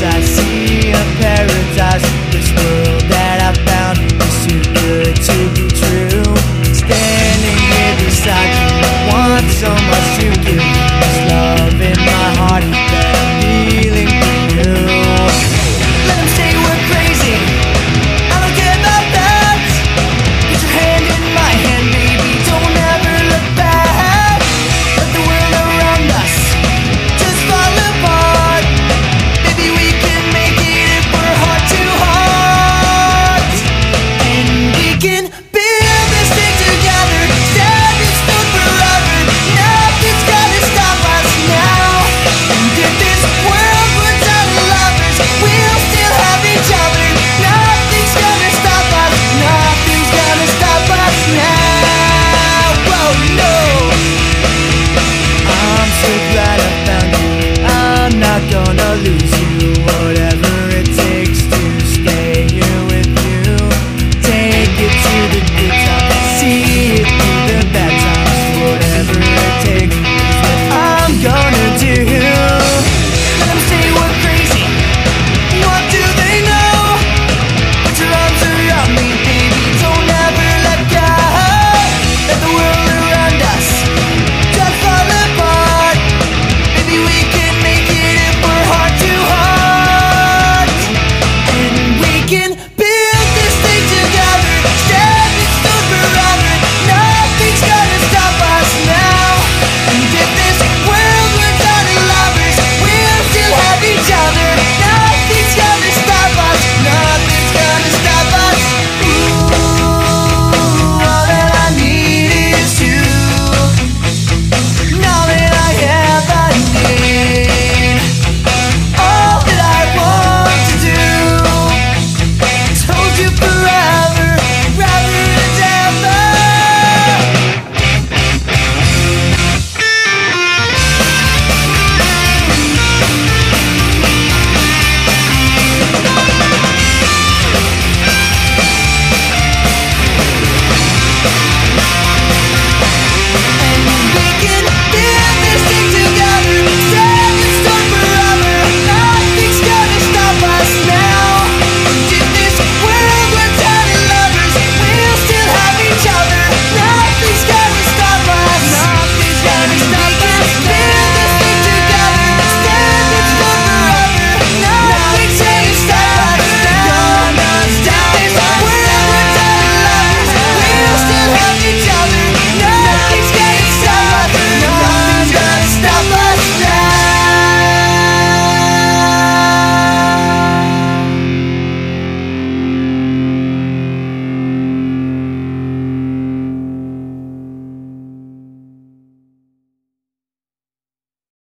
I see a paradise 到哪里